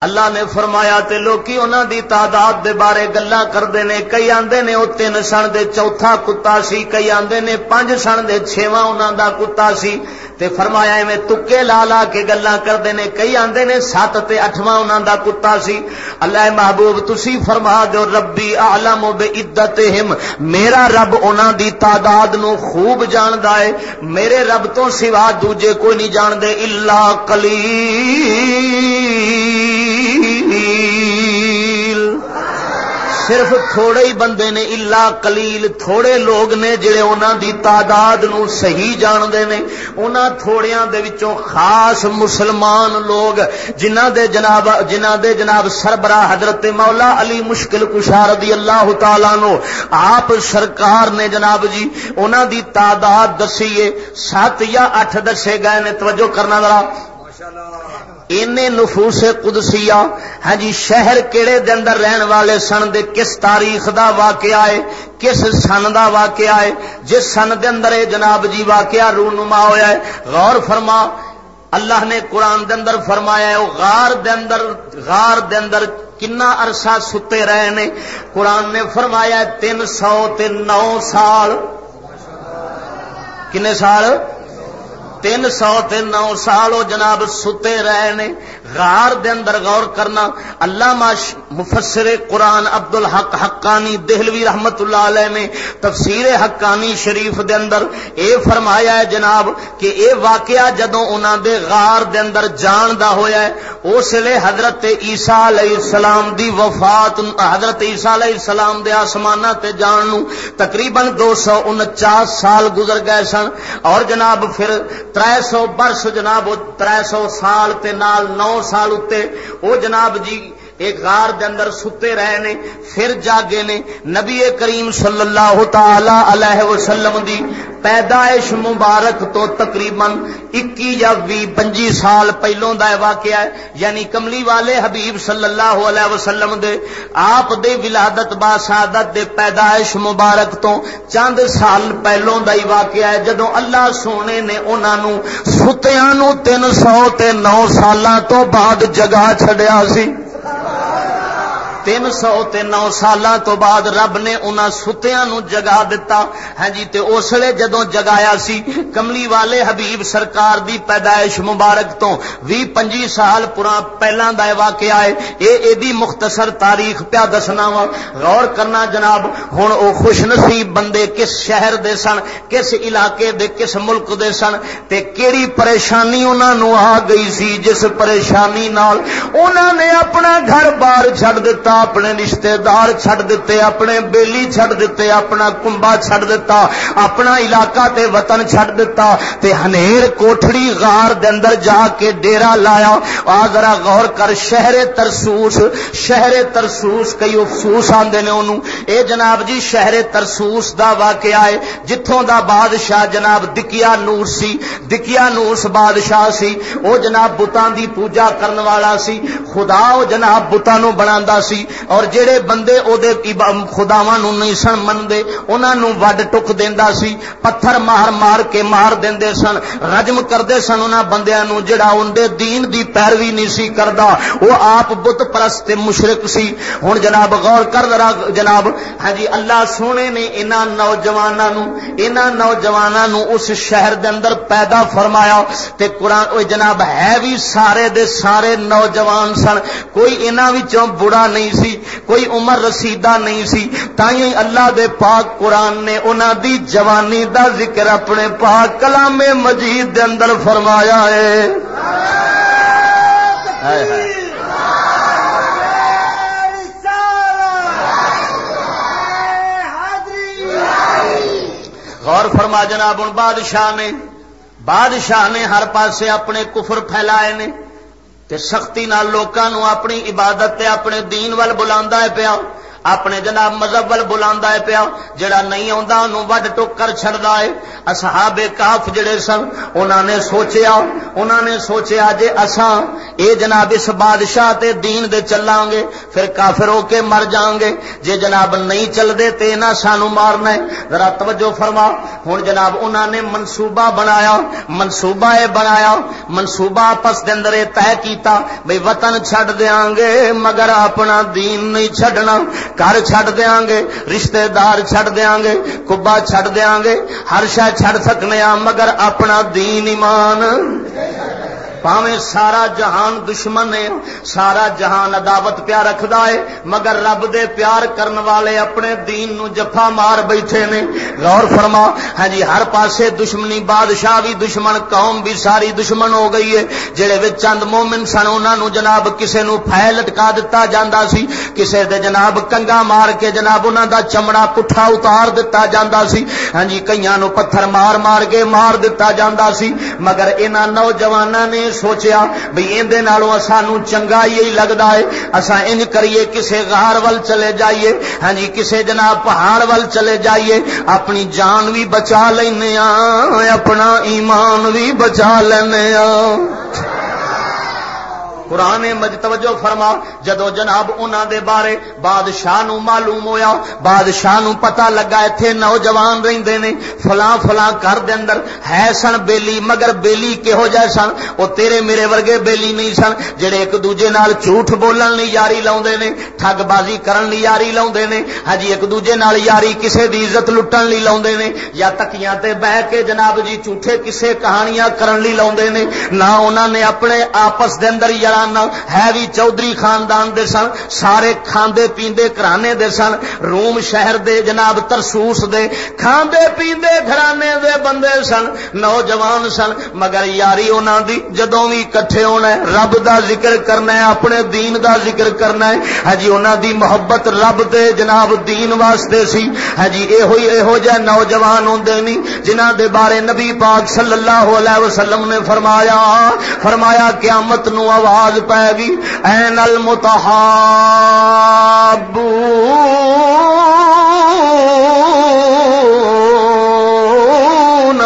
اللہ نے فرمایا تے لوکی انہاں دی تعداد دے بارے گلاں کردے نے، کئی آندے نے او تین سن دے، چوتھا کتا سی، کئی آندے نے پنج سن دے، چھواں انہاں دا کتا سی۔ تے فرمایا ایویں تکے لا لا کے گلاں کردے نے، کئی آندے نے سات تے اٹھواں انہاں دا کتا سی۔ اللہ محبوب تسی فرما دیو، ربی اعلم بعدتہم۔ میرا رب انہاں دی تعداد نو خوب جاندا ہے۔ میرے رب تو سوا دوجے کوئی نہیں جاندے الا قلیل۔ صرف تھوڑے ہی بندے نے الا کلیل تھوڑے لوگ نے جڑے انہوں دی تعداد نو صحیح جانتے ہیں انہوں تھوڑیاں دے وچوں خاص مسلمان لوگ جنہ دے جناب جنہ دے جناب سربراہ حضرت مولا علی مشکل کشار دی اللہ تعالی نو آپ سرکار نے جناب جی انہوں دی تعداد دسیے سات یا اٹھ دسے گئے نے، توجہ کرنا ذرا۔ ماشاءاللہ۔ نفوس قدسیہ ہاں جی شہر کیڑے دے اندر رہن والے سن دے کس تاریخ دا واقعہ ہے، کس سن دا واقعہ ہے؟ جس سن دے اندر اے جناب جی واقعہ رونما ہویا ہے، غور فرما، اللہ نے قرآن دے اندر فرمایا ہے غار دے اندر، غار دے اندر کنا عرصہ ستے رہے نے۔ قرآن نے فرمایا تین سو تین نو سال۔ کنے سال؟ تین سو تین نو سال وہ جناب ستے رہے نے غار دے اندر غور کرنا۔ اللہ مفسر قرآن عبد الحق حقانی دہلوی رحمت اللہ علیہ نے تفسیر حقانی شریف دے اندر اے فرمایا ہے جناب کہ اے واقعہ جدو انہوں دے غار دے اندر جان دا ہویا ہے، اس لیے حضرت عیسیٰ علیہ السلام دی وفات، حضرت عیسیٰ علیہ السلام دے آسمانہ تے جان نو تقریباً دو سو انچاس سال گزر گئے سن۔ اور جناب پھر تر سو برس جناب تر سو سال تے نال نو سال اتنے وہ جناب جی ایک غار دے اندر ستے رہے نے، پھر جاگے نے۔ نبی کریم صلی اللہ تعالی علیہ وسلم دی پیدائش مبارک تو تقریباً اکی یا بھی پنجی سال پہلوں دا واقعہ ہے۔ یعنی کملی والے حبیب صلی اللہ علیہ وسلم دے، آپ دے ولادت با سعادت دے پیدائش مبارک تو چند سال پہلوں دا ہی واقعہ ہے۔ جدو اللہ سونے نے انہاں نو ستیاں نو تین سو تے نو سالاں تو بعد جگہ چھڈیا سی۔ تین سو نو سال تو بعد رب نے انہوں ستیا نو جگا دتا۔ ہاں جی تے اس لیے جدو جگایا سی، کملی والے حبیب سرکار دی پیدائش مبارک تو بھی پنجی سال پورا پہلا دا واقعہ ہے۔ اے اے دی مختصر تاریخ پیا دسنا وا۔ غور کرنا جناب ہوں او خوش نصیب بندے کس شہر دے سن، کس علاقے دے، کس ملک دے سن، تے کیڑی پریشانی انہوں نو آ گئی سی جس پریشانی نال انہوں نے اپنا گھر بار چھڑ دیتا اپنے رشتے دار چھڑ دیتے، اپنے بیلی چھڑ دیتے، اپنا کمبا چھڑ دیتا، اپنا علاقہ تے وطن چھڑ دیتا تے ہنیر کوٹھڑی غار دے اندر جا کے ڈیرا لایا۔ آ، ذرا غور کر شہر ترسوس شہر ترسوس کئی افسوس آندے نے انہوں اے جناب جی شہر ترسوس دا واقعہ ہے۔ جتھوں دا بادشاہ جناب دکیا نور سی، دکیا نورس بادشاہ سی، او جناب بتان دی پوجا کرن والا سی۔ خدا او جناب بتان نو بناندا سی۔ اور جڑے بندے او دے خداواں نو نہیں سن مندے انہاں نو وڈ ٹک دیندا سی، پتھر مار مار کے مار دیندے سن، رجم کردے سن انہاں بندیاں نو جڑا ان دے دین دی پیروی نہیں سی کردا او آپ بت پرست تے مشرک سی۔ ہن جناب غور کر ذرا، جناب ہاں جی اللہ سونے نے انہاں نوجواناں نو انہاں نوجواناں نو اس شہر دے اندر پیدا فرمایا۔ تے قرآن او جناب، ہے بھی سارے دے سارے نوجوان سن، کوئی انہاں وچوں بڑا نہیں سی، کوئی عمر رسیدہ نہیں سی۔ تائیں اللہ دے پاک قرآن نے انہاں دی جوانی دا ذکر اپنے پاک کلام مجید دے اندر فرمایا ہے۔ غور فرما جناب ان بادشاہ نے بادشاہ نے ہر پاسے اپنے کفر پھیلائے نے۔ تے سختی نال لوکاں نو اپنی عبادت تے اپنے دین ول بلاندا ہے پیا۔ اپنے جناب مذہب ول بلا پیا، جڑا نہیں آتا وڈ ٹوک کر چڑھتا ہے۔ اصحاب کاف جڑے سن انہوں نے سوچیا انہوں نے سوچیا جے اساں اے جناب اس بادشاہ تے دین دے چلاں گے پھر کافر ہو کے مر جاؤں گے جے جناب نہیں چل دے تے نہ سانو مارنا ہے۔ ذرا توجہ فرما۔ ہن جناب انہوں نے منصوبہ بنایا، منصوبہ اے بنایا، منصوبہ آپس دے اندر طے کیتا، بھئی وطن چھڈ دیاں گے، مگر اپنا دین نہیں چھڈنا۔ گھر چھڈ دیاں گے رشتہ دار چھڈ دیاں گے، کبا چھڈ دیاں گے، ہر شے چھڈ سکنے آ مگر اپنا دین ایمان۔ پاویں سارا جہان دشمن ہے، سارا جہان عداوت پیا رکھدا ہے، مگر رب دے پیار کرن والے اپنے دین نو جفا مار بیٹھے نے۔ غور فرما ہاں جی ہر پاسے دشمنی، بادشاہ بھی دشمن، قوم بھی ساری دشمن ہو گئی ہے۔ جڑے وچ چند مومن سن، انہاں نو جناب کسے نو پھیل لٹکا دتا جاندا سی، کسے دے جناب کنگا مار کے جناب انہاں دا چمڑا پٹھا اتار دتا جاندا سی۔ ہاں جی کئیاں نو پتھر مار مار کے مار دتا جاندا سی، مگر انہاں نوجواناں نے سوچیا بھئی اندے نالوں سانو چنگا ہی لگدا ہے۔ اساں انج کریے کسے غار ول چلے جائیے۔ ہاں جی کسے جناب پہاڑ ول چلے جائیے۔ اپنی جان بھی بچا لینے آ اپنا ایمان بھی بچا لینے آ قرآن مج توجہ فرما، جدو جناب انہوں دے بارے بادشاہ نو معلوم ہویا، بادشاہ نو پتا لگا اتنے نوجوان رہندے نے، فلاں فلاں گھر دے اندر ہے سن بیلی، مگر بیلی کہو جائے سن؟ او تیرے میرے ورگے بیلی نہیں سن، جڑے ایک دوجے نال جھوٹ بولن لی یاری لاؤندے نے، ٹھگ بازی کرن لی یاری لاؤندے نے ہاں ایک دوجے نال یاری کسے دی عزت لٹن لی لاؤندے نے، یا تکیاں تے بہ کے جناب جی جھوٹے کسے کہانیاں کرن لی لاؤندے نے، نہ انہاں نے اپنے آپس دے اندر یار خاندان ہے بھی چودھری خاندان دے سن سارے کھاندے پیندے کرانے دے سن روم شہر دے جناب ترسوس دے کھاندے پیندے گھرانے دے بندے سن نوجوان سن مگر یاری انہوں دی جدوں بھی کٹھے ہونا ہے رب دا ذکر کرنا ہے اپنے دین دا ذکر کرنا ہے ہجی ہاں انہوں دی محبت رب دے جناب دین واسطے سی ہجی ہاں یہ یہو جہ نوجوان ہوں نہیں جنہ دے بارے نبی پاک صلی اللہ علیہ وسلم نے فرمایا فرمایا قیامت نو آواز پائے گی این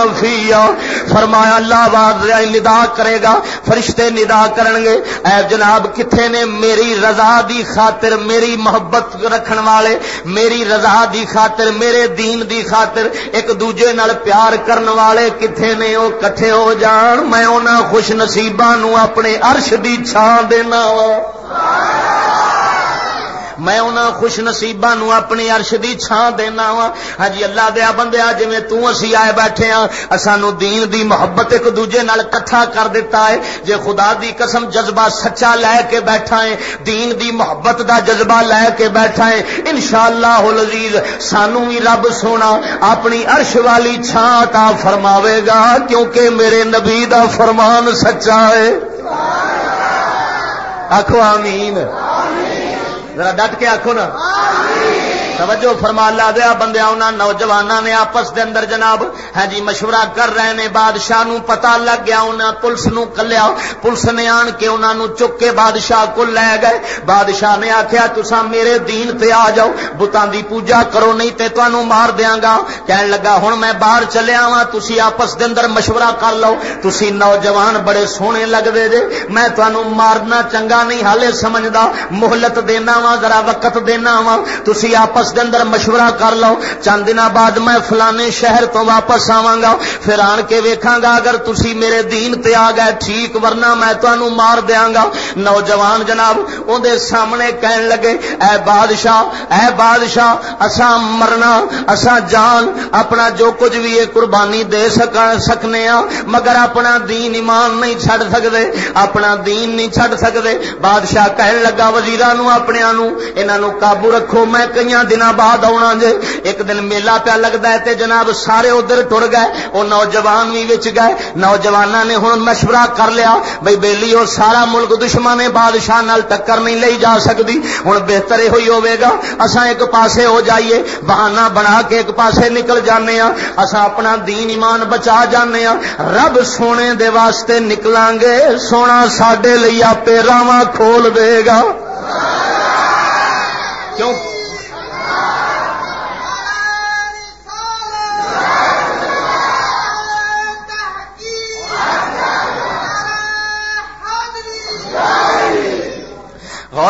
المتحاب فرمایا، اللہ باد ندا کرے گا۔ فرشتے ندا کرن گے اے جناب کتنے نے میری رضا دی خاطر میری محبت رکھن والے، میری رضا دی خاطر، میرے دین دی خاطر ایک دوجے نال پیار کرن والے کتنے نے؟ وہ کٹھے ہو جان، میں انہاں خوش نصیباں نو اپنے عرش دی چھان دینا وا۔ میں انہاں خوش نصیباں نو اپنی عرش دی چھان دینا وا ہاں جی اللہ دیا بندیا، جویں تو اسی آئے بیٹھے ہاں اسانو دین دی محبت ایک دوجے نال کٹھا کر دیتا ہے۔ جے خدا دی قسم جذبہ سچا لے کے بیٹھا ہے، دین دی محبت دا جذبہ لے کے بیٹھا ہے۔ انشاءاللہ العزیز، سانو بھی رب سونا اپنی عرش والی چھان عطا فرماوے گا، کیونکہ میرے نبی دا فرمان سچا ہے۔ آخو آمین۔ ذرا ڈٹ کے آخو نا۔ توجہ فرما لا دیا بندیا انہوں نوجوانوں نے آپس دے اندر جناب ہے ہاں جی مشورہ کر رہے نے، بادشاہ نو پتا لگ گیا انہیں پولیس نو کلیا، پولیس نے آن کے انہوں نے چک کے بادشاہ کو لے گئے۔ بادشاہ نے آخیا تسا میرے دین تے آ جاؤ بتان دی پوجا کرو، نہیں تے تنوع مار دیا گا۔ کہن لگا ہوں میں باہر چلیا وا تھی آپس دے اندر مشورہ کر لو۔ تھی نوجوان بڑے سونے لگتے جے، میں تمہوں مارنا چنگا نہیں ہالے سمجھدا، مہلت دینا وا ذرا وقت دینا وا تھی آپس دے اندر مشورہ کر لو، چند دن بعد میں فلانے شہر تو واپس آواں گا پھر آن کے ویکھاں گا اگر تسی میرے دین تے آ گئے ٹھیک، ورنہ میں تانوں مار دیاں گا نوجوان جناب، اون دے سامنے کہن لگے، اے بادشاہ اے بادشاہ، اساں مرنا، اساں جان، اپنا جو کچھ بھی ہے قربانی دے سکنے ہاں مگر اپنا دین ایمان نہیں چھڑ سکدے، اپنا دین نہیں چھڑ سکدے۔ بادشاہ کہن لگا وزیراں اپنے نو انہاں نو قابو رکھو، میں کئی دن بعد آنا جے۔ ایک دن میلہ پیا لگتا ہے تے جناب سارے ادھر ٹر گئے وہ نوجوان بھی بچ گئے۔ نوجوان نے ہوں مشورہ کر لیا بھائی بہلی وہ سارا ملک دشمن ہے بادشاہ نال ٹکر نہیں لئی جا سکتی ہوں بہتر یہ ہوئے گا اسا ایک پاسے ہو جائیے بہانا بنا کے ایک پاسے نکل جانے ہاں۔ اسا اپنا دین ایمان بچا جانے ہاں۔ رب سونے دے واسطے نکلاں گے، سونا سڈے لیا پیراواں کھول دے گا۔ کیوں؟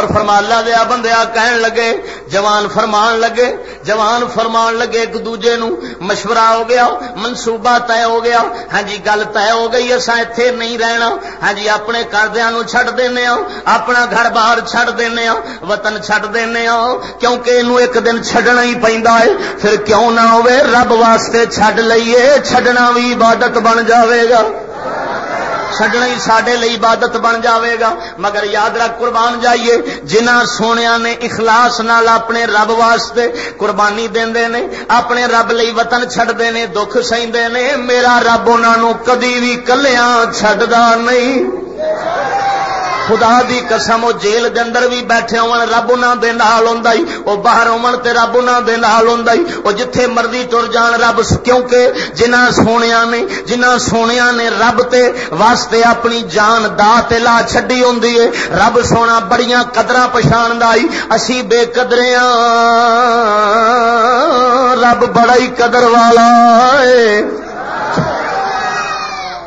غور فرما، اللہ دیا بندیا کہن لگے، جوان فرمان لگے، جوان فرمان لگے ایک دوجے نو مشورہ ہو گیا، منصوبہ طے ہو گیا ہاں جی گل طے ہو گئی اصا اتے نہیں رہنا ہاں جی اپنے کردیا چڈ دینا ہاں، اپنا گھر باہر چڈ دینا ہاں، وطن چڈ دینا ہاں، کیونکہ یہ ایک دن چڈنا ہی پہنتا ہے، پھر کیوں نہ ہوئے، رب واسطے چڈ لئیے چڈنا بھی عبادت بن جاوے گا۔ چڈنا ہی سڈے عبادت بن جاوے گا مگر یاد رکھ قربان جائیے جنہ سونیا نے اخلاص نال اپنے رب واسطے قربانی دے نے اپنے رب لئی وطن چڈتے ہیں دکھ سہتے نے میرا رب انہوں کدی بھی کلیا چڈا نہیں خدا دی قسم، وہ جیل دے اندر بھی بیٹھے ہون، رب انہاں دے نال ہوندا ہی او باہر ہون تے رب انہاں دے نال ہوندا ہی۔ او جتھے مرضی ٹر جان رب، کیونکہ جنہاں سونیاں نے جنہاں سونیاں نے رب تے واسطے اپنی جان دا تے لا چھڈی ہوندی ہے رب سونا بڑیاں قدراں پہچاندا ہی۔ اسی بے قدریاں، رب بڑا ہی قدر والا ہے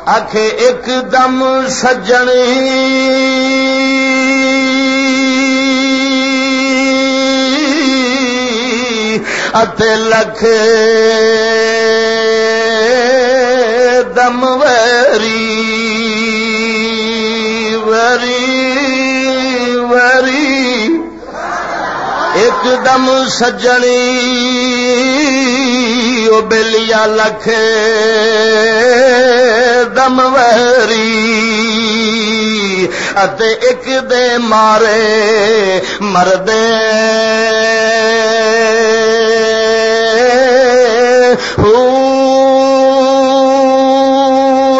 آخ ایک دم سجنی لکھ دم وری وری وری ایک دم سجنی بلیا لکھ دم وری ایک دے مارے مرد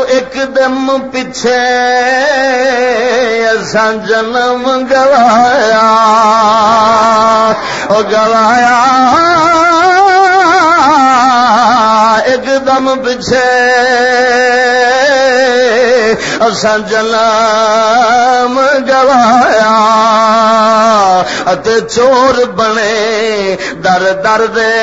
ایک دم پچھے جنم گوایا گوایا ایک دم پچھے اسان جلام گوایا چور بنے در در دے۔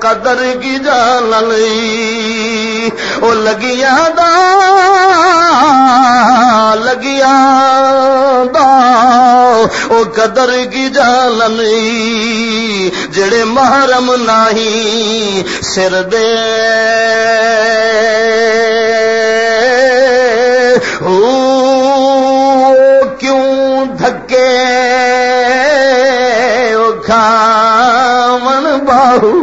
قدر کی جان لی وہ لگیا دا لگیا دا وہ قدر کی جان جڑے محرم نہیں سر دے کیوں دھکے کھا باہو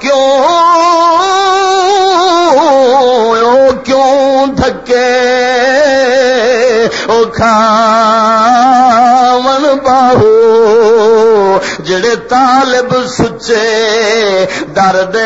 کیوں کے او کھاون باہو جڑے طالب سچے درد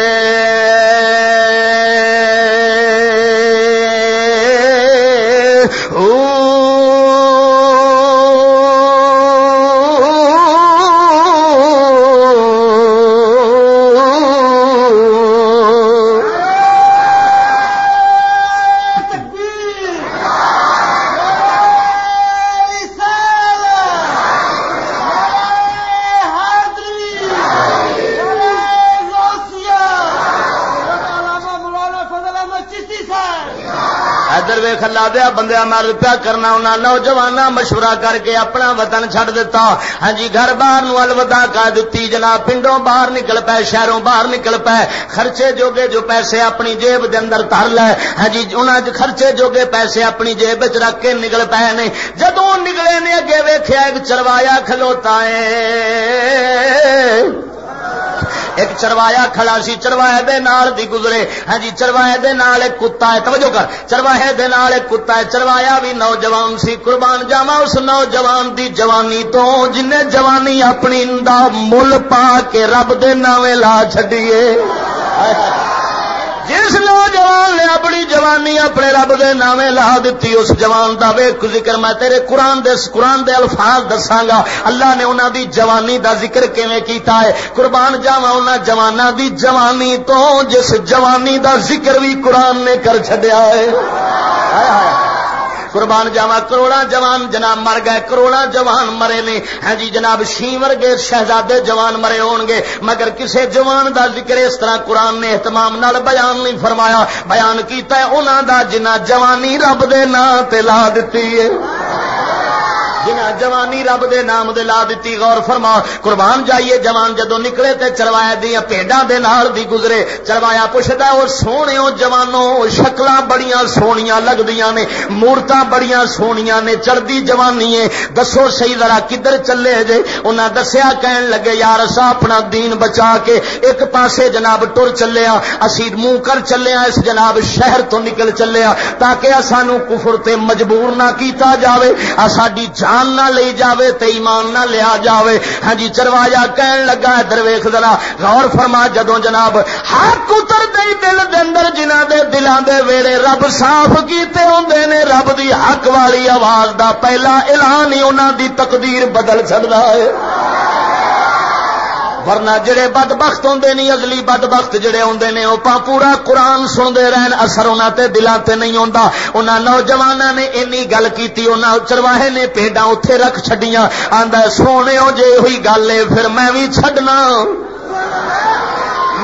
دیا بندیا مر پیا کرنا انہیں نوجوان مشورہ کر کے اپنا وطن چڈ دتا۔ ہاں جی گھر باہر نو الوداع کر دیتی جناب پنڈوں باہر نکل پے، شہروں باہر نکل پے۔ خرچے جوگے جو پیسے اپنی جیب دے اندر تر لے۔ ہاں جی انہیں خرچے جوگے پیسے اپنی جیب رکھ کے نکل پے نے۔ جدو نکلے نے، اگے ویخیا ایک چروایا کھلوتا ہے۔ ایک چروایا کھڑا سی، چروایا دے نال دی گزرے۔ ہاں جی چروائے دے نال ایک کتا ہے، توجہ کر۔ چرواہے دے نال ایک کتا ہے، چروایا بھی نوجوان سی۔ قربان جاوا اس نوجوان دی جوانی تو، جن جوانی اپنی دا مل پا کے رب دے ناوے لا چھڈیے۔ جس نوجوان نے اپنی جوانی اپنے رب دے نامے لا دیتی، اس جوان دا ویک ذکر میں تیرے قرآن دے قرآن دے الفاظ دساں گا۔ اللہ نے انہاں دی جوانی دا ذکر کیویں کیتا ہے؟ قربان جاواں انہاں جواناں دی جوانی تو، جس جوانی دا ذکر بھی قرآن نے کر چھڈیا ہے۔ ہائے ہائے۔ قربان جاوا کروڑا جوان جناب مر گئے کروڑا جوان مرے نے۔ ہاں جی جناب شی ورگے شہزادے جوان مرے ہون گے۔ مگر کسے جوان دا ذکر اس طرح قرآن نے اہتمام نال بیان نہیں فرمایا۔ بیان کیتا ہے انہاں دا جنہ جوانی رب دے نا لا دتی ہے۔ جنا جوانی رب دے نام دے لا دیتی غور فرما قربان جائیے جوان جدو نکلے تے چروایا دیا پیڈا دے نال دی گزرے۔ چروایا پوچھتا اور سونے جوانوں شکل بڑیاں سونیاں لگدیاں نے مورت بڑیاں سونیاں نے چڑھتی جوانی ہے۔ دسو صحیح ذرا کدھر چلے جے؟ انہاں دسیا کہن لگے، یار اسا اپنا دین بچا کے ایک پاسے جناب ٹر چلیا، اسی منہ کر چلیا، اس جناب شہر تو نکل چلیا، تاکہ سانو کفر تے مجبور نہ کیتا جاوے۔ ساڈی جان جان نہ لے جاوے تے ایمان نہ لیا جاوے۔ ہاں جی چروایا کہن لگا ہے درویخ ذرا غور فرما جدو جناب۔ حق اتر دے دل دے اندر جنہ دے دلان دے ویڑے رب صاف کیتے ہوندے نے، رب دی حق والی آواز دا پہلا اعلان ہی انہاں دی تقدیر بدل چڑھتا ہے۔ ورنہ جڑے بدبخت ہوں نہیں اگلی بدبخت جڑے ہوں نے وہ پورا قرآن سنتے رہن، اثر انہوں تے دلوں تے نہیں آتا انہوں نوجوانوں نے اینی گل کی چرواہے نے پیڈا اتے رکھ چڈیاں آدھا سونے جے ہوئی گل ہے، پھر میں بھی چڈنا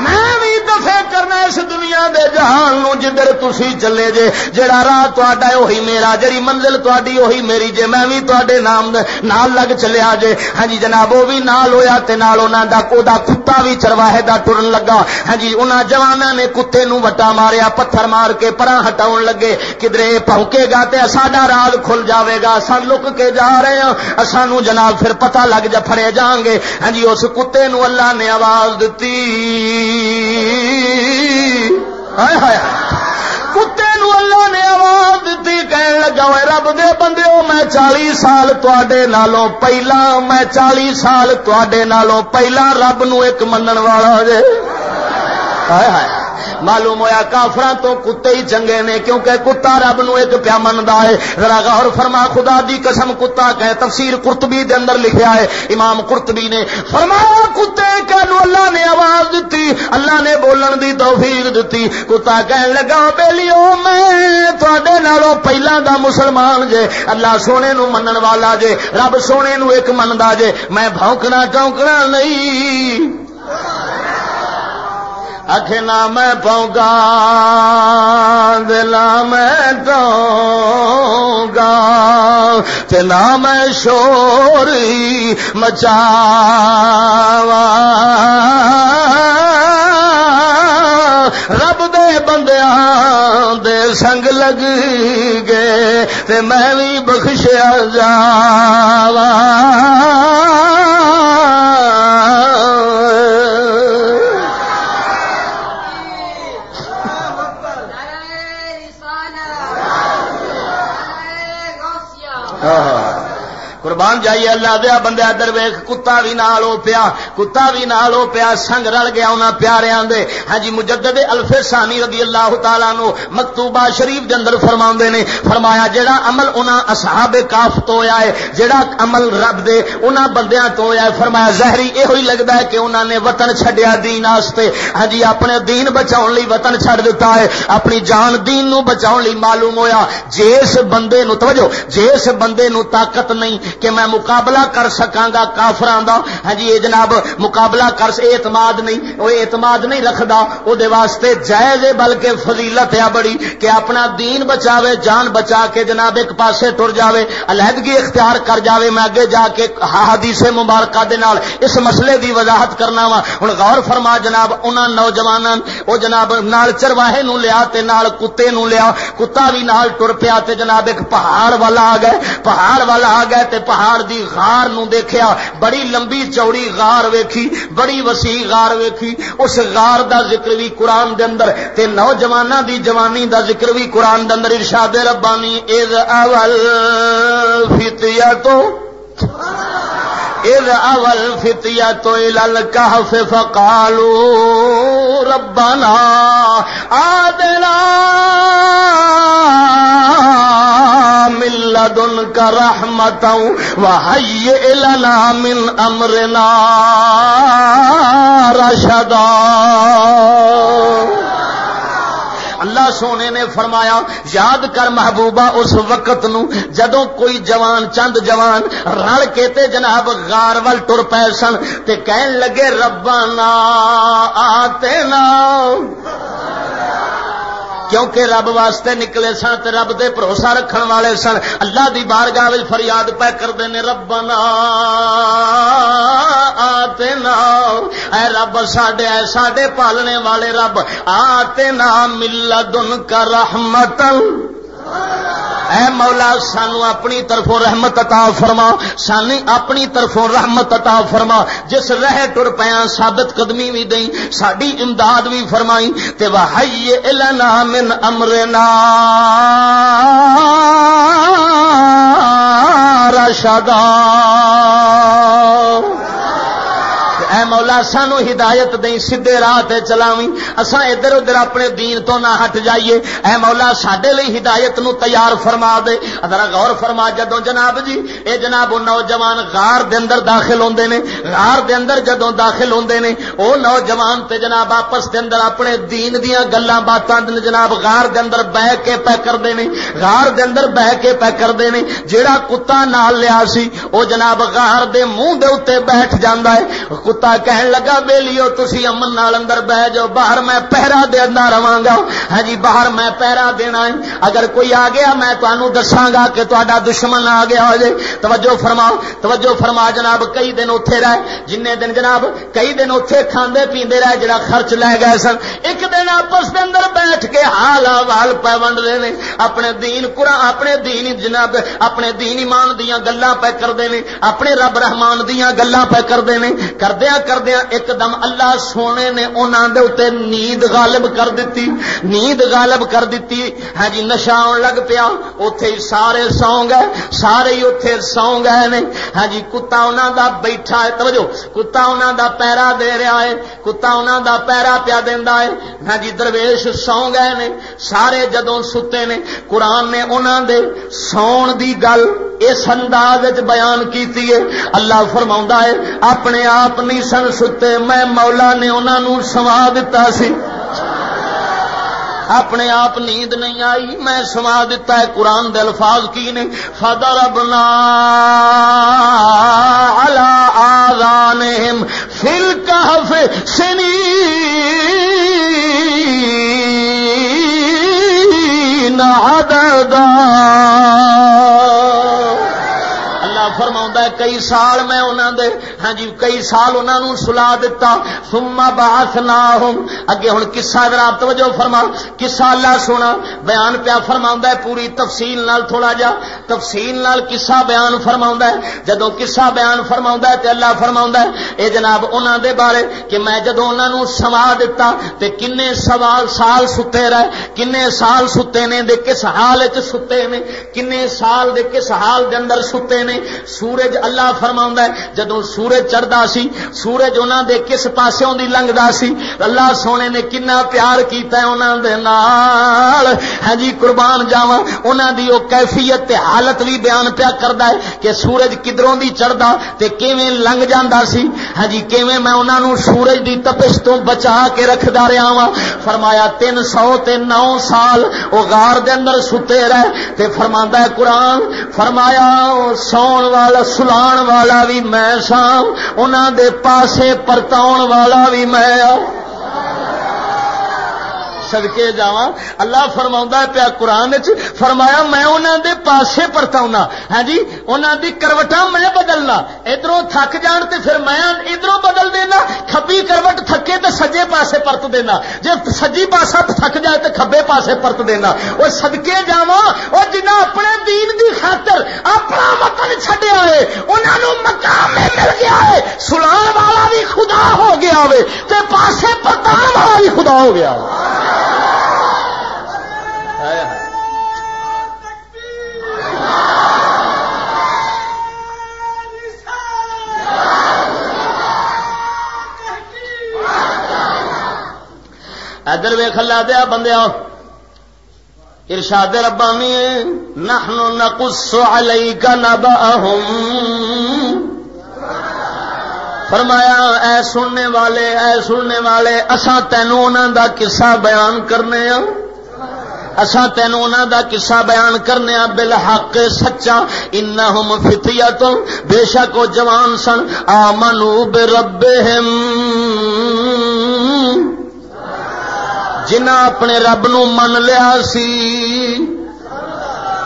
میں بھی دفے کرنا اس دنیا دے جہان نو جدھر تسی چلے جے جڑا راہ تہاڈا وہی میرا جڑی منزل تہاڈی وہی میری جے، میں بھی تہاڈے نام نال لگ چلیا جے۔ ہاں جی جناب وہ بھی نال ہویا تے نال انہاں دا کودا کتا بھی چرواہے دا ٹرن لگا۔ ہاں جی انہاں جواناں نے کتے نو وٹا ماریا، پتھر مار کے پراں ہٹاون لگے۔ کدرے پھونکے گا تے ساڈا راز کھل جاوے گا۔ اساں لک کے جا رہے ہاں اساں نو جناب پھر پتہ لگ جا پھڑے جان گے۔ ہاں جی اس کتے نو اللہ نے آواز دتی۔ کتے نو اللہ نے آواز دیتی کہن لگا ہوئے، رب دے بندے ہو میں چالی سال تے نالوں، پہلا میں چالی سال تے نالوں، پہلا رب نو ایک منن والا جے۔ ہائے ہائے۔ معلوم ہوا کافر تو کتے ہی چنگے نے، کیونکہ کتا رب نو ایک پیا منتا ہے۔ ذرا غور فرما، خدا دی قسم کتا کہ تفسیر قرطبی دے اندر لکھیا ہے، امام قرطبی نے فرمایا کتے کہ اللہ نے آواز دیتی اللہ نے بولن دی توفیق دیتی کتا کہن لگا، بیلیو، میں تھوڑے نالوں پہلا دا مسلمان جے۔ اللہ سونے نو منن والا جے، رب سونے نو ایک مندا جے۔ میں بھونکنا چونکنا نہیں۔ اکھنا میں پونگا دلا میں گا تنا میں شوری مچا رب دے بندیاں دے سنگ لگ گئے، تے میں بھی بخشیا جا قربان جائیے اللہ دیا، بندے ادھر ویخ کتا بھی نال ہو پیا، کتا بھی نال ہو پیا، سنگ رل گیا انہاں پیاریاں دے۔ ہاں جی مجدد الفے ثانی رضی اللہ تعالیٰ نو مکتوبہ شریف دے اندر فرما نے، فرمایا جیڑا عمل انہاں اصحاب کاف تو ہویا ہے جیڑا عمل رب دے انہاں بندیاں تو ہویا ہے، فرمایا زہری یہ ہوئی لگتا ہے کہ انہاں نے وطن چھڈیا دین آستے۔ ہاں جی اپنے دین بچاؤ لی وطن چھڑ دیتا ہے، اپنی جان دین نو بچاؤ لی معلوم ہویا۔ جس بندے نو، توجہ جس بندے نو طاقت نہیں کہ میں مقابلہ کر سکاں گا کافران دا۔ ہاں جی یہ جناب، مقابلہ کر اعتماد نہیں وہ اعتماد نہیں رکھدا۔ او دے واسطے جائز ہے، بلکہ فضیلت ہے بڑی، کہ اپنا دین بچاوے، جان بچا کے جناب ایک پاسے ٹر جاوے، علیحدگی اختیار کر جاوے۔ میں اگے جا کے حدیث مبارکہ دے نال اس مسئلے دی وضاحت کرنا وا ہن غور فرما جناب، انہاں نوجواناں، او جناب نال چرواہے نو لیا تے نال کتے نو لیا، کتا بھی نال ٹر پیا تے جناب ایک پہاڑ والا آ گئے، پہاڑ والا آ گئے تے پہاڑ پہاڑ دی غار نو دیکھیا، بڑی لمبی چوڑی غار ویکھی، بڑی وسیع غار ویکھی۔ اس غار دا ذکر بھی قرآن دے اندر، تے نوجواناں دی جوانی دا ذکر بھی قرآن دے اندر، ارشاد ربانی، اذ اول فتیہ تو اذ اول فتیا تو الکہف فقالو ربنا آدنا من لدنك رحمة وهيئ لنا من أمرنا رشدا. اللہ سونے نے فرمایا، یاد کر محبوبہ اس وقت نو، جدوں کوئی جوان، چند جوان رل کے تے جناب غار ول تر پے سن تے کہن لگے، ربانا آتے نا۔ کیونکہ رب واسطے نکلے سن تے رب دے بھروسہ رکھن والے سن، اللہ دی بارگاہ وچ فریاد پہ کرتے ہیں ربنا آتے نا اے رب ساڈے، اے ساڈے پالنے والے رب آتے نا ملدن کا رحمتن۔ اے مولا، سانو اپنی طرفوں رحمت عطا فرما سانی اپنی طرفوں رحمت عطا فرما۔ جس رہ ٹر پیا ثابت قدمی بھی دئی ساری امداد بھی فرمائی۔ تے وہی النا من امرنا رشدا۔ اے مولا سانو ہدایت دیں سیدے راہ تے چلاویں۔ اساں ادھر ادھر اپنے دین تو نہ ہٹ جائیے۔ اے مولا ساڈے لئی ہدایت نو تیار فرما دے۔ ذرا غور فرما جدوں جناب جی اے جناب نوجوان غار دے اندر داخل ہوندے نے۔ غار دے اندر جدوں داخل ہوندے نے، او نوجوان تے جناب آپس دے اندر اپنے دین دیاں گلاں باتاں جناب غار دے اندر بیٹھ کے پے کردے نے۔ غار دے اندر بیٹھ کے پے کردے نے۔ جیڑا کتا نال لیا سی، او جناب غار دے منہ دے اوتے بیٹھ جاندا ہے۔ کتا کہن لگا بیلیو تسی امن نال اندر بہ جاؤ، باہر میں پہرا دینا رواں گا۔ ہاں جی باہر میں پہرا دینا ہے۔ اگر کوئی آ گیا، میں تانوں دساں گا کہ تہاڈا دشمن آ گیا ہو جائے توجہ فرما توجہ فرما جناب، کئی دن اوتھے رہے۔ جن دن جناب، کئی دن اوتھے کھاندے پیندے رہے، جڑا خرچ لے گئے سن۔ ایک دن آپس دے اندر بیٹھ کے حال حال پہ ونڈ دے نے۔ اپنے دین قرآن اپنے دین جناب اپنے دین ایمان دیاں گلاں پہ کردے نے۔ اپنے رب رحمان دیاں گلاں پہ کردے نے۔ کردیاں کردیا ایک دم اللہ سونے نے انہوں دے اتنے نیند غالب کر دیتی نیند غالب کر دیتی ہاں جی نشا آن لگ پیا۔ اتے ہی سارے سو گئے سارے ہی اتے سو گئے نے۔ ہاں جی کتا انہوں دا بیٹھا ہے۔ توجہ، کتا انہوں دا پیرا دے رہا ہے۔ کتا انہوں دا پیرا پیا دینا ہے۔ ہاں جی درویش سو گئے نے، سارے جدوں ستے نے۔ قرآن نے انہوں دے سون دی گل اس انداز بیان کی اللہ فرما ہے، اپنے آپ نہیں سن ستے، میں مولا نے انہوں سوا دتا سی۔ اپنے آپ نیند نہیں آئی، میں سما دیتا ہے۔ قرآن دے الفاظ کی نے؟ فدر ابنا گا کئی سال میں انہوں دے ہاں جی کئی سال انہوں نے سلا دتا۔ سما باس نہ اگے ہوں کسا ذرا توجہ فرما۔ کسا اللہ سونا۔ بیان پیا فرما ہے، پوری تفصیل نال تھوڑا جا۔ تفصیل نال کسا بیان فرما ہے۔ جدو کسا بیان فرما ہے تے اللہ فرما ہے، اے جناب انہوں دے بارے کہ میں جدو انہوں نے سما دتا تے کنے سوال سال ستے رہے، کنے سال ستے نے دے کس حال ستے نے، کنے سال دے کس حال دے اندر ستے نے۔ سورج اللہ فرما ہے جدو سورج چڑھتا سی، سورج انہوں دے کس پاسوں دی لنگتا سی، اللہ سونے نے کنا پیار کیتا ہے انہوں دے نال۔ ہاں جی قربان جاوا انہوں دی وہ کیفیت تے حالت بھی بیان پیا کرتا ہے کہ سورج کدروں دی چڑھتا تے کیویں لنگ جاندہ سی۔ ہاں جی کیویں میں انہوں نے سورج دی تپش تو بچا کے رکھدا رہا وا فرمایا، تین سو تے نو سال وہ غار دے اندر ستے رہے۔ تے فرماندا ہے، قرآن فرمایا، سون والا سلان والا بھی میں سا انہوں دے پاسے پرتاؤ والا بھی میں سدکے جا اللہ فرما پیا قرآن فرمایا میں انہوں دے پاسے پرتا ہاں جی انہوں دی کروٹا میں بدلنا۔ ادھر تھک جان تے پھر میں ادھر بدل دینا۔ کبھی کروٹ تھکے تے سجے پاسے پرت دینا۔ جی سجی پاسا تھک جائے تو کبے پاسے پرت دینا۔ وہ سدکے جا وہ جنہ اپنے دین دی خاطر اپنا مکن چڈیا ہے انہوں مقام مل گیا ہے۔ سلان والا بھی خدا ہو گیا ہو پاسے پرتان والا بھی خدا ہو گیا۔ ادھر ویخ لا دیا بندیا ارشاد ربانی نحن نقص علیک نبأہم۔ فرمایا، اے سننے والے، اے سننے والے، اساں تینوں انہاں دا قصہ بیان کرنے ہاں۔ اسا تین انہوں دا قصہ بیان کرنے ہاں، بالحق سچا۔ انہم فتیت بے شک وہ جوان سن۔ آمنو بربہم۔ جنہ اپنے رب نو من لیا سی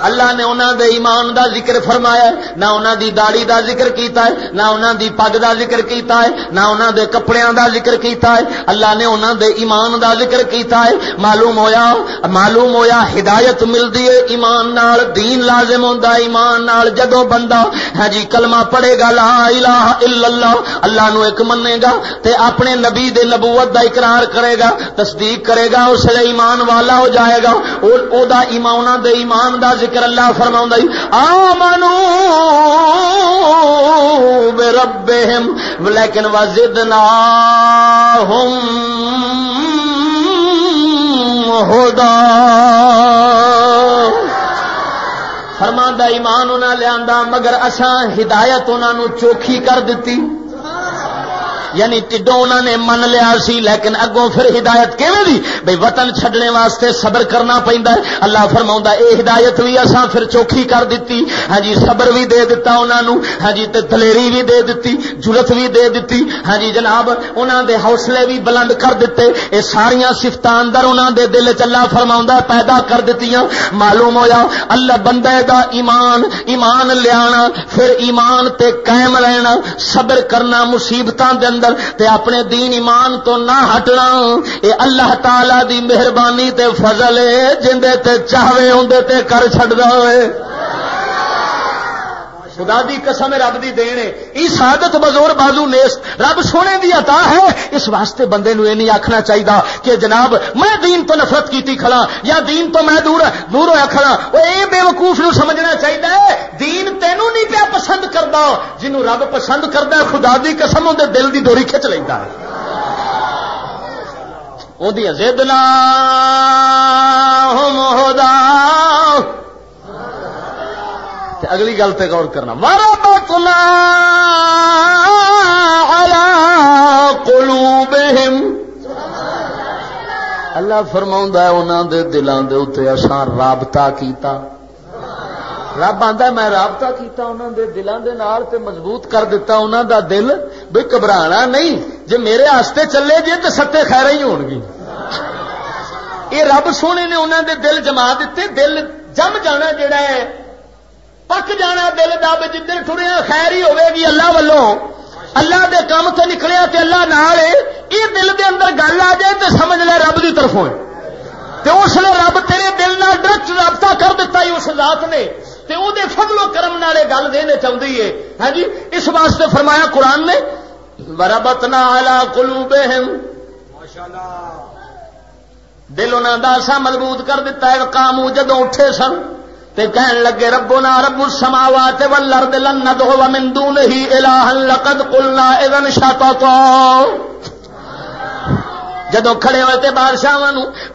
اللہ نے انہوں دے ایمان دا ذکر فرمایا ہے، نہ انہوں دی داڑی دا ذکر کیتا ہے، نہ انہوں دی پگ دا ذکر کیتا ہے، نہ انہوں دے کپڑیاں دا ذکر کیتا ہے۔ اللہ نے انہوں دے ایمان دا ذکر کیتا ہے۔ معلوم ہویا معلوم ہویا، ہدایت ملدی ہے ایمان نال، دین لازم ہوندا ہے ایمان نال۔ جدو بندہ ہاں جی کلمہ پڑھے گا، لا الہ الا اللہ اللہ نو ایک منے گا تے اپنے نبی دے نبوت دا اقرار کرے گا، تصدیق کرے گا، اس لیے ایمان والا ہو جائے گا۔ اور او دا ایمان دے ایمان دا ذکر ذکر اللہ فرما آمنو رب لیکن وزدنا ہم ہودا فرما ایمان انہیں لیا مگر اسان ہدایت انہوں چوکھی کر دیتی یعنی ٹڈو انہوں نے من لیا سی، لیکن اگوں پھر ہدایت کیویں دی؟ بھئی وطن چھڈنے واسطے صبر کرنا پیندا ہے۔ اللہ فرماوندا اے ہدایت بھی اساں پھر چوکھی کر دتی۔ ہاں جی صبر بھی دے دیتا انہاں نو ہاں جی تے دلیری بھی دے دتی جرت بھی دے دتی۔ ہاں جی جناب، انہاں دے حوصلے بھی بلند کر دتے۔ اے ساریاں صفتاں اندر انہاں دے دل وچ اللہ فرماوندا پیدا کر دتیاں۔ معلوم ہویا، اللہ بندے دا ایمان ایمان لیانا، پھر ایمان تے قائم رہنا، صبر کرنا مصیبتاں دے اندر تے اپنے دین ایمان تو نہ ہٹنا، اے اللہ تعالی دی مہربانی تے فضل ہے، جندے تے چاہے ہوندے تے کر چھڑدا ہوئے۔ خدا دی قسم رب دی دین ہے۔ ای سعادت بزور بازو نیس رب سونے دی عطا ہے۔ اس واسطے بندے نو نہیں آکھنا چاہیے کہ جناب میں دین تو نفرت کیتی کھڑا یا دین تو میں دور دور ہوا کھڑا۔ وہ اے بے وقوف نو سمجھنا چاہیے دین تینو نہیں پیا پسند کردا۔ جنو رب پسند کردا ہے، خدا دی قسم اون دے دل دی دوری کھچ لیندا ہے۔ او دی زدنا ہم ہدا اگلی گل پہ غور کرنا۔ مارا اللہ فرما انہوں دے دلان دے اتنے اصا رابطہ کیتا۔ رب آتا میں رابطہ کیتا انہوں دے دلان دے نال تے مضبوط کر دیتا انہوں دا دل۔ بھائی گھبرانا نہیں۔ جی میرے آستے چلے جی تو ستے خیر ہی ہون گی یہ رب سونے نے انہوں دے دل جما دیتے۔ دل جم جانا جڑا ہے۔ پک جانا دل دب جدھر ٹریا خیر ہی ہوے گی اللہ ولوں۔ اللہ دے کام تو نکلیا تے اللہ نال یہ دل دے اندر گل آ جائے تو سمجھ لے رب کی طرفوں تے اس نے رب تیرے دل نال ڈائریکٹ رابطہ کر دیتا ہی اس ذات نے۔ تے او دے فضل و کرم نالے گل دینے چاہتی ہے۔ ہاں جی اس واسطے فرمایا قرآن نے برابتنا آلہ قلوبہم دل انہوں دا سا مضبوط کر دیتا ہے۔ کام جدو اٹھے سن تے کہن لگے ربو نا رب السماوات والارض لن ندعو من دونه الہا لقد قلنا اذا شططا جدو کھڑے ہوئے تے بادشاہ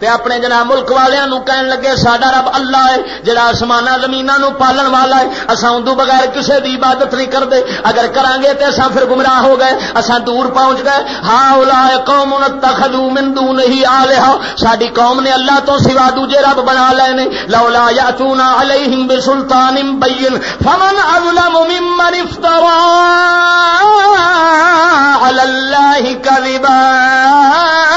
تے اپنے جناب ملک والوں کہن لگے ساڈا رب اللہ ہے، جڑا آسمان زمین پالن والا ہے۔ اصا اندو بغیر کسی دی عبادت نہیں کرتے اگر کران گے تے اصا پھر گمراہ ہو گئے اصا دور پہنچ گئے۔ ہاں اولا قوم تخلو مندو نہیں آ لیا ساری قوم نے اللہ تو سوا دوجے رب بنا لے نے۔ لولا یا چونا علیہم بسلطان بین۔ فمن اظلم ممن افترا علی اللہ کذبا۔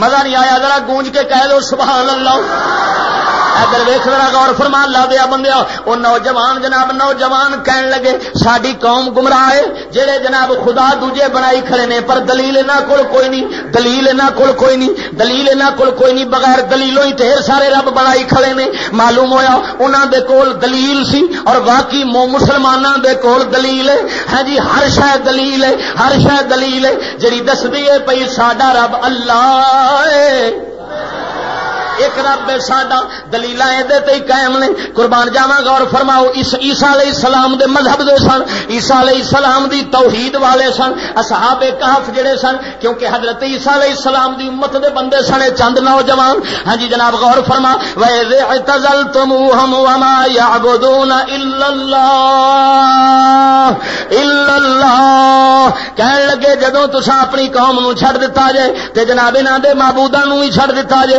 مزہ نہیں آیا، ذرا گونج کے کہہ دو، سبحان اللہ۔ ادھر ویخ ذرا غور فرمان لا دیا بندیا وہ نوجوان جناب، نوجوان کہن لگے ساری قوم گمراہ ہے۔ جہے جناب خدا دوجے بنائی کھڑے نے، پر دلیل انہوں کول کوئی نہیں، دلیل انہوں کول کوئی نہیں، دلیل انہوں کول کوئی نہیں، بغیر دلیلوں ہی ڈھیر سارے رب بنائی کھڑے نے۔ معلوم ہویا انہوں دے کول دلیل سی، اور باقی مسلمانوں دے کول دلیل ہے۔ ہاں جی ہر شہ دلیل ہے، ہر شہ دلیل ہے۔ جی دسدی ہے پی ساڈا رب اللہ۔ آئے ایک رب ہے ساڈا، دلیل یہ قائم نے۔ قربان جاوا غور فرماؤ، اس عیسا علیہ السلام دے مذہب دے سن عیسا علیہ السلام دی توحید والے سن، اصحاب کہف جڑے سن، کیونکہ حضرت عیسا علیہ السلام دی امت دے بندے سن چند نوجوان۔ ہاں جی جناب، غور فرما، وَإِذِ تَمُوهَمْ وَمَا يَعْبُدُونَ إِلَّا اللَّهِ إِلَّا اللَّهِ۔ کہن لگے، جدوں تسا اپنی قوم نو چھڑ دتا جے، تے جناب انہاں دے معبوداں نو ہی چھڑ دتا جے۔